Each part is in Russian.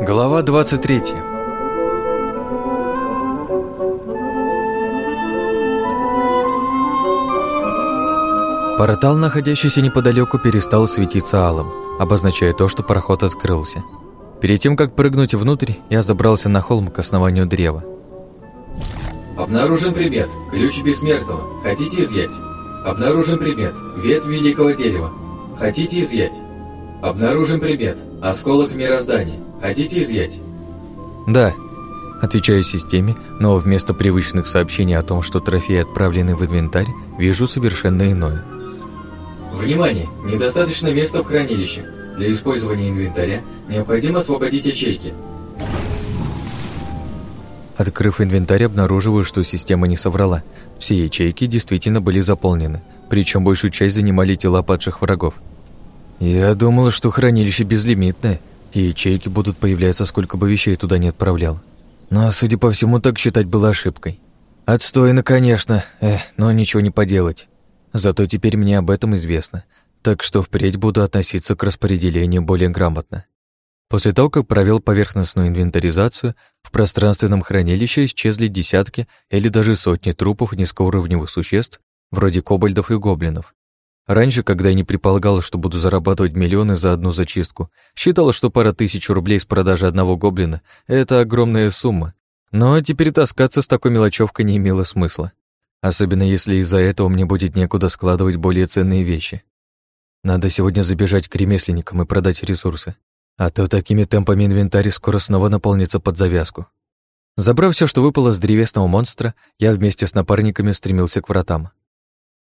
Глава 23 Портал, находящийся неподалеку, перестал светиться алым, обозначая то, что проход открылся. Перед тем, как прыгнуть внутрь, я забрался на холм к основанию древа. Обнаружен предмет. Ключ бессмертного. Хотите изъять? Обнаружен предмет. Ветвь великого дерева. Хотите изъять? Обнаружен предмет. Осколок мироздания. Хотите изъять? Да, отвечаю системе, но вместо привычных сообщений о том, что трофеи отправлены в инвентарь, вижу совершенно иное. Внимание! Недостаточно места в хранилище. Для использования инвентаря необходимо освободить ячейки. Открыв инвентарь, обнаруживаю, что система не соврала. Все ячейки действительно были заполнены, причем большую часть занимали тела падших врагов. Я думал, что хранилище безлимитное, и ячейки будут появляться, сколько бы вещей туда не отправлял. Но, судя по всему, так считать было ошибкой. Отстойно, конечно, эх, но ничего не поделать. Зато теперь мне об этом известно, так что впредь буду относиться к распределению более грамотно. После того, как провел поверхностную инвентаризацию, в пространственном хранилище исчезли десятки или даже сотни трупов низкоуровневых существ, вроде кобальдов и гоблинов. Раньше, когда я не предполагал, что буду зарабатывать миллионы за одну зачистку, считал, что пара тысяч рублей с продажи одного гоблина — это огромная сумма. Но теперь таскаться с такой мелочевкой не имело смысла. Особенно если из-за этого мне будет некуда складывать более ценные вещи. Надо сегодня забежать к ремесленникам и продать ресурсы. А то такими темпами инвентарь скоро снова наполнится под завязку. Забрав все, что выпало с древесного монстра, я вместе с напарниками стремился к вратам.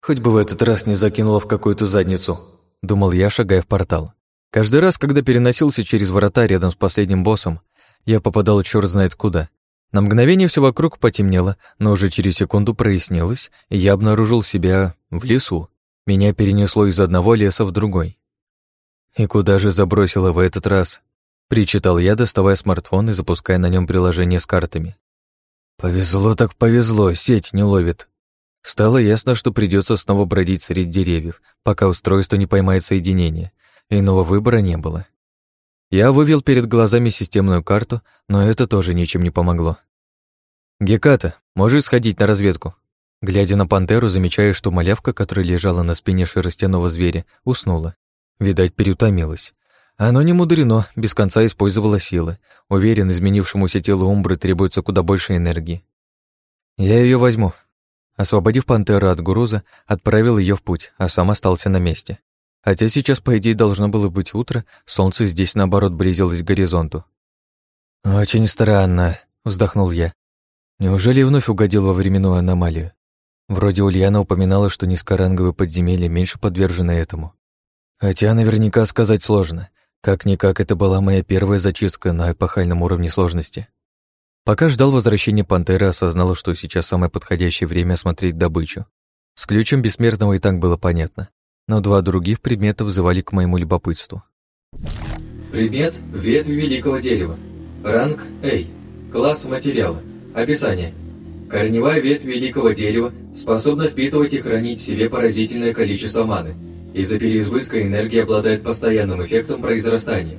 Хоть бы в этот раз не закинуло в какую-то задницу, думал я, шагая в портал. Каждый раз, когда переносился через врата рядом с последним боссом, я попадал черт знает куда. На мгновение все вокруг потемнело, но уже через секунду прояснилось, и я обнаружил себя в лесу. Меня перенесло из одного леса в другой. «И куда же забросила в этот раз?» — причитал я, доставая смартфон и запуская на нем приложение с картами. «Повезло так повезло, сеть не ловит». Стало ясно, что придется снова бродить среди деревьев, пока устройство не поймает соединение. Иного выбора не было. Я вывел перед глазами системную карту, но это тоже ничем не помогло. «Геката, можешь сходить на разведку?» Глядя на пантеру, замечаю, что малявка, которая лежала на спине шерстяного зверя, уснула. Видать, переутомилась. Оно не мудрено, без конца использовала силы. Уверен, изменившемуся телу Умбры требуется куда больше энергии. Я ее возьму. Освободив пантеру от груза, отправил ее в путь, а сам остался на месте. Хотя сейчас, по идее, должно было быть утро, солнце здесь, наоборот, близилось к горизонту. «Очень странно», — вздохнул я. «Неужели вновь угодил во временную аномалию? Вроде Ульяна упоминала, что низкоранговые подземелья меньше подвержены этому. Хотя наверняка сказать сложно. Как-никак это была моя первая зачистка на эпохальном уровне сложности. Пока ждал возвращения пантеры, осознал, что сейчас самое подходящее время осмотреть добычу. С ключом бессмертного и так было понятно, но два других предмета вызывали к моему любопытству. Предмет – ветвь великого дерева. Ранг – A. Класс материала. Описание. Корневая ветвь великого дерева способна впитывать и хранить в себе поразительное количество маны – из-за переизбытка энергии обладает постоянным эффектом произрастания.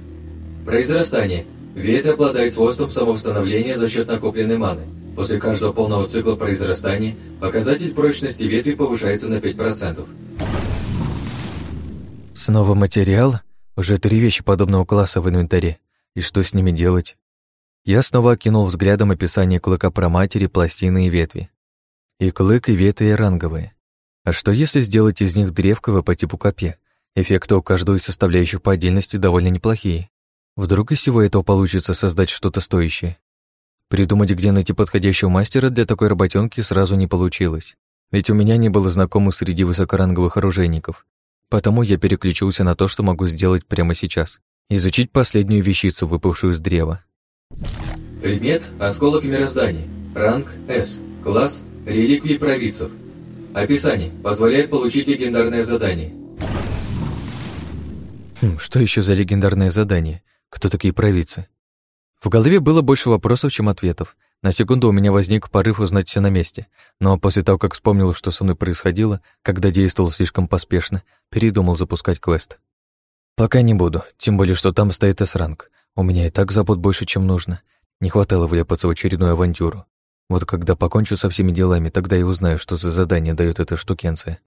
Произрастание. Ветвь обладает свойством самовосстановления за счет накопленной маны. После каждого полного цикла произрастания показатель прочности ветви повышается на 5%. Снова материал? Уже три вещи подобного класса в инвентаре. И что с ними делать? Я снова окинул взглядом описание клыка про матери, пластины и ветви. И клык, и ветви ранговые. А что если сделать из них древково по типу копья? Эффекты у каждого из составляющих по отдельности довольно неплохие. Вдруг из всего этого получится создать что-то стоящее? Придумать, где найти подходящего мастера для такой работенки сразу не получилось. Ведь у меня не было знакомых среди высокоранговых оружейников. Потому я переключился на то, что могу сделать прямо сейчас. Изучить последнюю вещицу, выпавшую из древа. Предмет – осколок мироздания. Ранг – С. Класс – реликвии провидцев. Описание. Позволяет получить легендарное задание. Хм, что еще за легендарное задание? Кто такие провидцы? В голове было больше вопросов, чем ответов. На секунду у меня возник порыв узнать все на месте, но после того, как вспомнил, что со мной происходило, когда действовал слишком поспешно, передумал запускать квест. Пока не буду, тем более, что там стоит С-ранг. У меня и так забот больше, чем нужно. Не хватало вляпаться в очередную авантюру. Вот когда покончу со всеми делами, тогда и узнаю, что за задание дает эта штукенция.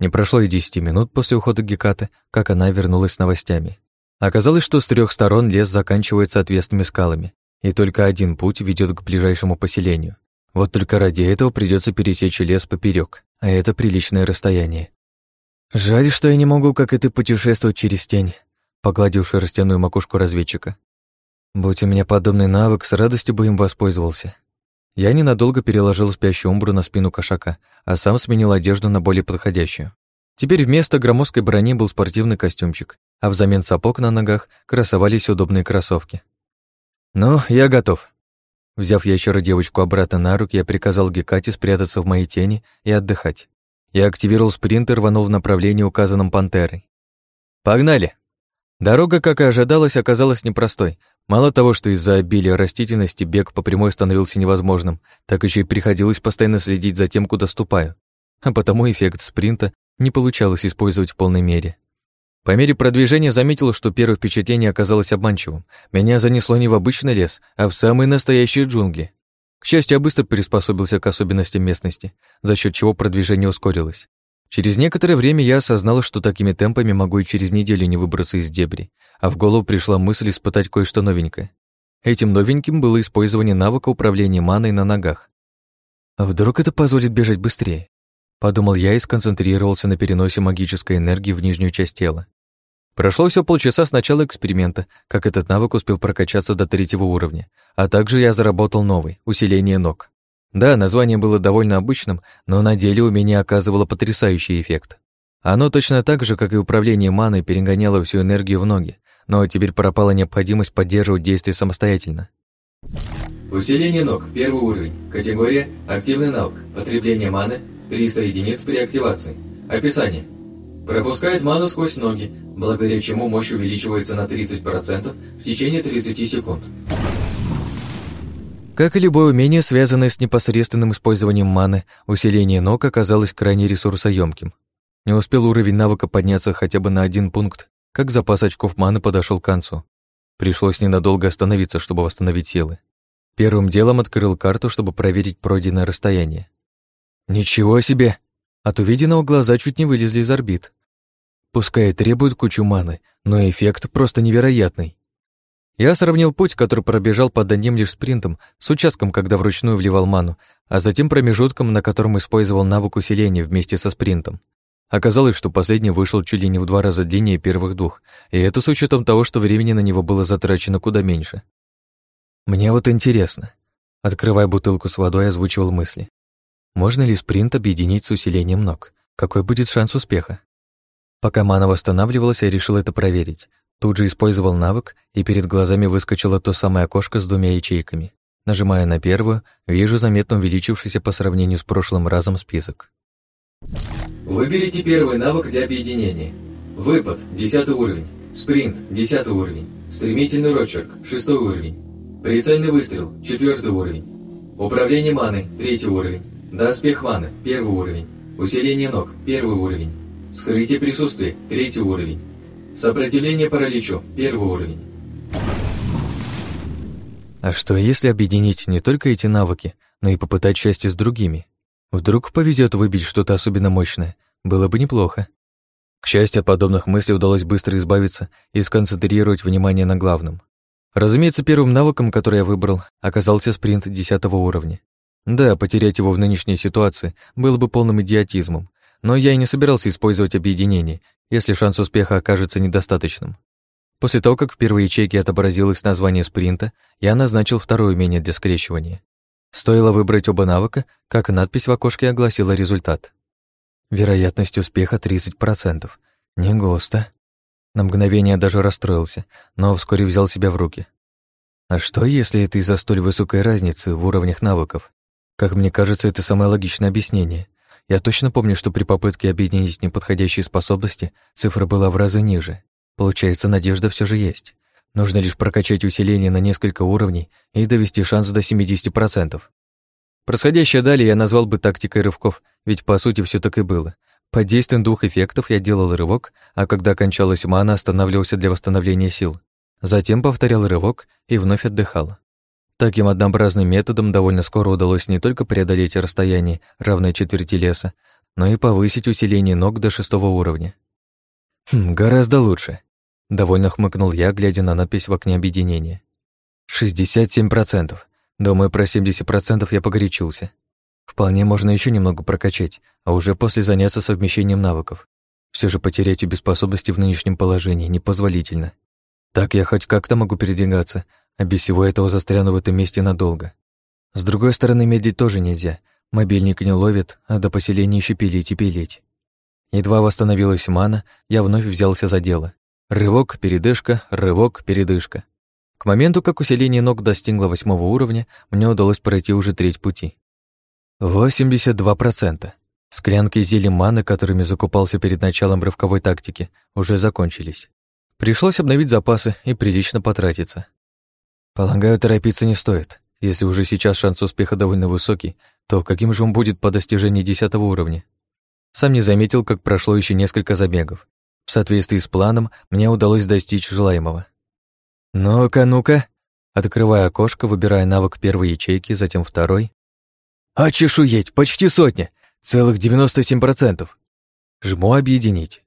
Не прошло и десяти минут после ухода Гекаты, как она вернулась с новостями. Оказалось, что с трех сторон лес заканчивается отвесными скалами, и только один путь ведет к ближайшему поселению. Вот только ради этого придется пересечь лес поперек, а это приличное расстояние. Жаль, что я не могу, как и ты, путешествовать через тень, погладил шерстяную макушку разведчика. Будь у меня подобный навык, с радостью бы им воспользовался. Я ненадолго переложил спящую умбру на спину кошака, а сам сменил одежду на более подходящую. Теперь вместо громоздкой брони был спортивный костюмчик, а взамен сапог на ногах красовались удобные кроссовки. «Ну, я готов». Взяв ящера девочку обратно на руки, я приказал Гекате спрятаться в моей тени и отдыхать. Я активировал спринт и рванул в направлении, указанном пантерой. «Погнали!» Дорога, как и ожидалось, оказалась непростой. Мало того, что из-за обилия растительности бег по прямой становился невозможным, так еще и приходилось постоянно следить за тем, куда ступаю. А потому эффект спринта не получалось использовать в полной мере. По мере продвижения заметил, что первое впечатление оказалось обманчивым. Меня занесло не в обычный лес, а в самые настоящие джунгли. К счастью, я быстро приспособился к особенностям местности, за счет чего продвижение ускорилось. Через некоторое время я осознал, что такими темпами могу и через неделю не выбраться из дебри, а в голову пришла мысль испытать кое-что новенькое. Этим новеньким было использование навыка управления маной на ногах. А вдруг это позволит бежать быстрее? Подумал я и сконцентрировался на переносе магической энергии в нижнюю часть тела. Прошло всего полчаса с начала эксперимента, как этот навык успел прокачаться до третьего уровня, а также я заработал новый — усиление ног. Да, название было довольно обычным, но на деле у меня оказывало потрясающий эффект. Оно точно так же, как и управление маной, перегоняло всю энергию в ноги, но теперь пропала необходимость поддерживать действие самостоятельно. Усиление ног, первый уровень. Категория «Активный навык». Потребление маны 300 единиц при активации. Описание. Пропускает ману сквозь ноги, благодаря чему мощь увеличивается на 30% в течение 30 секунд. Как и любое умение, связанное с непосредственным использованием маны, усиление ног оказалось крайне ресурсоемким. Не успел уровень навыка подняться хотя бы на один пункт, как запас очков маны подошел к концу. Пришлось ненадолго остановиться, чтобы восстановить силы. Первым делом открыл карту, чтобы проверить пройденное расстояние. Ничего себе! От увиденного глаза чуть не вылезли из орбит. Пускай требует кучу маны, но эффект просто невероятный. Я сравнил путь, который пробежал под одним лишь спринтом, с участком, когда вручную вливал ману, а затем промежутком, на котором использовал навык усиления вместе со спринтом. Оказалось, что последний вышел чуть ли не в два раза длиннее первых двух, и это с учетом того, что времени на него было затрачено куда меньше. Мне вот интересно. Открывая бутылку с водой, озвучивал мысли. Можно ли спринт объединить с усилением ног? Какой будет шанс успеха? Пока мана восстанавливалась, я решил это проверить. Тут же использовал навык, и перед глазами выскочило то самое окошко с двумя ячейками. Нажимая на первую, вижу заметно увеличившийся по сравнению с прошлым разом список. Выберите первый навык для объединения. Выпад – 10 уровень. Спринт – 10 уровень. Стремительный рочерк – 6 уровень. Прицельный выстрел – 4 уровень. Управление маной – 3 уровень. Доспех маны – 1 уровень. Усиление ног – 1 уровень. Скрытие присутствия – 3 уровень. Сопротивление параличу – первый уровень. А что, если объединить не только эти навыки, но и попытать счастье с другими? Вдруг повезет выбить что-то особенно мощное. Было бы неплохо. К счастью, от подобных мыслей удалось быстро избавиться и сконцентрировать внимание на главном. Разумеется, первым навыком, который я выбрал, оказался спринт 10 уровня. Да, потерять его в нынешней ситуации было бы полным идиотизмом, но я и не собирался использовать объединение, если шанс успеха окажется недостаточным. После того, как в первой ячейке отобразилось название спринта, я назначил второе умение для скрещивания. Стоило выбрать оба навыка, как надпись в окошке огласила результат. Вероятность успеха 30%. Не густо. На мгновение даже расстроился, но вскоре взял себя в руки. А что, если это из-за столь высокой разницы в уровнях навыков? Как мне кажется, это самое логичное объяснение. Я точно помню, что при попытке объединить неподходящие способности цифра была в разы ниже. Получается, надежда все же есть. Нужно лишь прокачать усиление на несколько уровней и довести шанс до 70%. Происходящее далее я назвал бы тактикой рывков, ведь по сути все так и было. Под действием двух эффектов я делал рывок, а когда кончалась мана, останавливался для восстановления сил. Затем повторял рывок и вновь отдыхал. Таким однообразным методом довольно скоро удалось не только преодолеть расстояние, равное четверти леса, но и повысить усиление ног до шестого уровня. Хм, гораздо лучше. Довольно хмыкнул я, глядя на надпись в окне объединения. 67%. Думаю, про 70% я погорячился. Вполне можно еще немного прокачать, а уже после заняться совмещением навыков. Все же потерять обе способности в нынешнем положении непозволительно. Так я хоть как-то могу передвигаться, без всего этого застряну в этом месте надолго. С другой стороны, медлить тоже нельзя. Мобильник не ловит, а до поселения еще пилить и пилить. Едва восстановилась мана, я вновь взялся за дело. Рывок, передышка, рывок, передышка. К моменту, как усиление ног достигло восьмого уровня, мне удалось пройти уже треть пути. 82%. Склянки зелья маны, которыми закупался перед началом рывковой тактики, уже закончились. Пришлось обновить запасы и прилично потратиться. Полагаю, торопиться не стоит. Если уже сейчас шанс успеха довольно высокий, то каким же он будет по достижении десятого уровня? Сам не заметил, как прошло еще несколько забегов. В соответствии с планом мне удалось достичь желаемого. «Ну-ка, ну-ка!» Открывая окошко, выбирая навык первой ячейки, затем второй. «А чешуеть! Почти сотня! Целых 97%!» Жму «Объединить».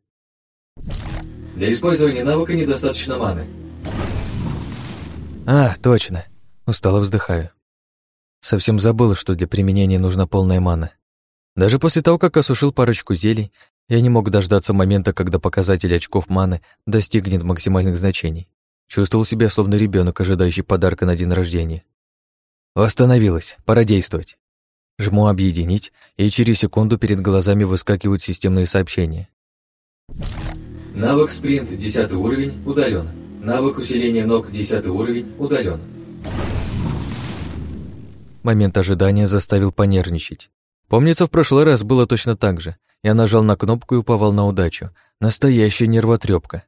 Для использования навыка недостаточно маны. А, точно. Устало вздыхаю. Совсем забыл, что для применения нужна полная мана. Даже после того, как осушил парочку зелий, я не мог дождаться момента, когда показатель очков маны достигнет максимальных значений. Чувствовал себя словно ребенок, ожидающий подарка на день рождения. Восстановилось, пора действовать. Жму «Объединить», и через секунду перед глазами выскакивают системные сообщения. Навык спринт 10 уровень удален. Навык усиления ног 10 уровень удален. Момент ожидания заставил понервничать. Помнится, в прошлый раз было точно так же. Я нажал на кнопку и уповал на удачу. Настоящая нервотрепка.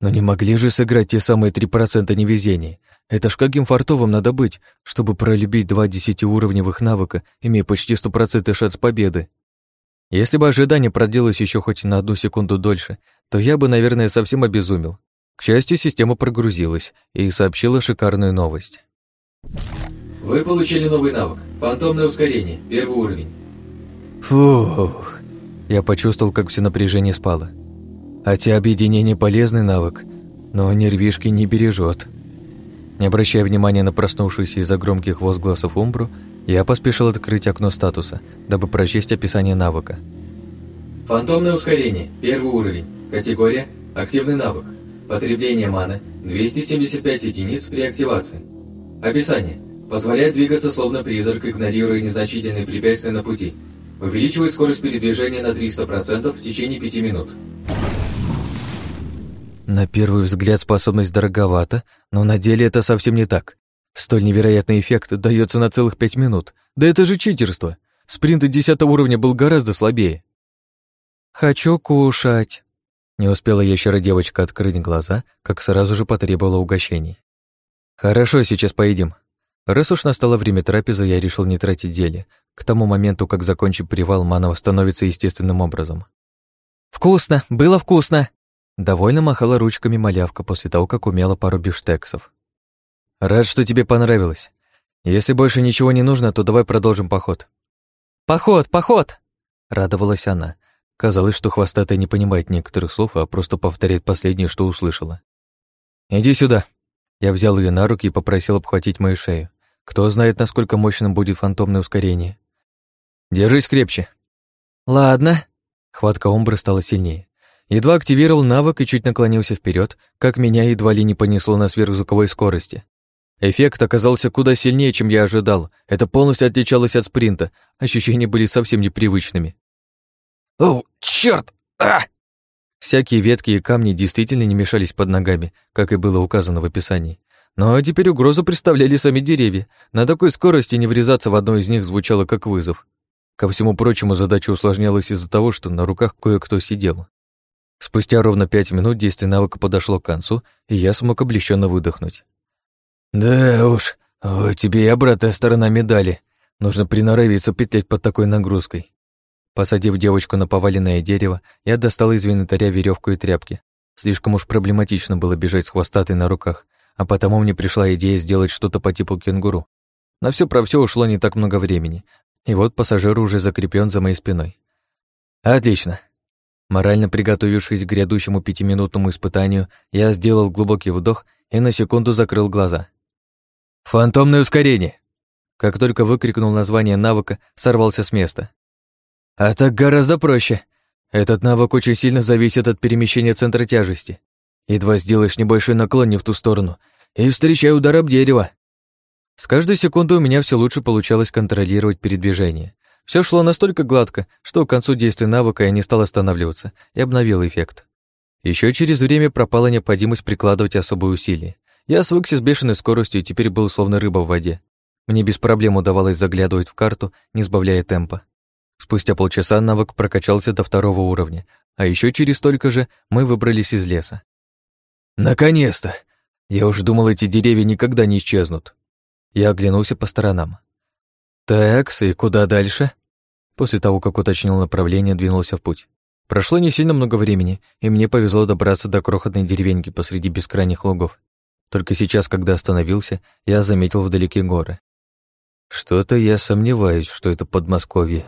Но не могли же сыграть те самые 3% невезения. Это ж каким фартовым надо быть, чтобы пролюбить два десятиуровневых навыка, имея почти стопроцентный шанс победы. Если бы ожидание продлилось еще хоть на одну секунду дольше, то я бы, наверное, совсем обезумел. К счастью, система прогрузилась и сообщила шикарную новость. Вы получили новый навык – фантомное ускорение, первый уровень. Фух, я почувствовал, как все напряжение спало. Хотя объединение полезный навык, но нервишки не бережет. Не обращая внимания на проснувшуюся из-за громких возгласов Умбру, я поспешил открыть окно статуса, дабы прочесть описание навыка. Фантомное ускорение, первый уровень, категория – активный навык, потребление маны – 275 единиц при активации. Описание. Позволяет двигаться словно призрак, игнорируя незначительные препятствия на пути. Увеличивает скорость передвижения на 300% в течение 5 минут. На первый взгляд способность дороговата, но на деле это совсем не так. Столь невероятный эффект дается на целых пять минут. Да это же читерство. Спринт 10 уровня был гораздо слабее. «Хочу кушать». Не успела ящера девочка открыть глаза, как сразу же потребовала угощений. «Хорошо, сейчас поедим», Раз уж настало время трапезы, я решил не тратить зелье. К тому моменту, как закончу привал, мана восстановится естественным образом. «Вкусно! Было вкусно!» Довольно махала ручками малявка после того, как умела пару бифштексов. «Рад, что тебе понравилось. Если больше ничего не нужно, то давай продолжим поход». «Поход! Поход!» — радовалась она. Казалось, что хвостатая не понимает некоторых слов, а просто повторяет последнее, что услышала. «Иди сюда». Я взял ее на руки и попросил обхватить мою шею. Кто знает, насколько мощным будет фантомное ускорение. Держись крепче. Ладно. Хватка Омбры стала сильнее. Едва активировал навык и чуть наклонился вперед, как меня едва ли не понесло на сверхзвуковой скорости. Эффект оказался куда сильнее, чем я ожидал. Это полностью отличалось от спринта. Ощущения были совсем непривычными. «О, чёрт! А!» Всякие ветки и камни действительно не мешались под ногами, как и было указано в описании. Но теперь угрозу представляли сами деревья. На такой скорости не врезаться в одно из них звучало как вызов. Ко всему прочему, задача усложнялась из-за того, что на руках кое-кто сидел. Спустя ровно пять минут действие навыка подошло к концу, и я смог облегченно выдохнуть. «Да уж, о, тебе и обратная сторона медали. Нужно приноровиться петлять под такой нагрузкой». Посадив девочку на поваленное дерево, я достал из инвентаря веревку и тряпки. Слишком уж проблематично было бежать с хвостатой на руках, а потому мне пришла идея сделать что-то по типу кенгуру. На все про все ушло не так много времени, и вот пассажир уже закреплен за моей спиной. Отлично. Морально приготовившись к грядущему пятиминутному испытанию, я сделал глубокий вдох и на секунду закрыл глаза. «Фантомное ускорение!» Как только выкрикнул название навыка, сорвался с места. «А так гораздо проще. Этот навык очень сильно зависит от перемещения центра тяжести. Едва сделаешь небольшой наклон не в ту сторону, и встречай удар об дерево. С каждой секундой у меня все лучше получалось контролировать передвижение. Все шло настолько гладко, что к концу действия навыка я не стал останавливаться и обновил эффект. Еще через время пропала необходимость прикладывать особые усилия. Я свыкся с бешеной скоростью и теперь был словно рыба в воде. Мне без проблем удавалось заглядывать в карту, не сбавляя темпа. Спустя полчаса навык прокачался до второго уровня, а еще через столько же мы выбрались из леса. «Наконец-то! Я уж думал, эти деревья никогда не исчезнут». Я оглянулся по сторонам. «Такс, и куда дальше?» После того, как уточнил направление, двинулся в путь. Прошло не сильно много времени, и мне повезло добраться до крохотной деревеньки посреди бескрайних лугов. Только сейчас, когда остановился, я заметил вдалеке горы. Что-то я сомневаюсь, что это Подмосковье.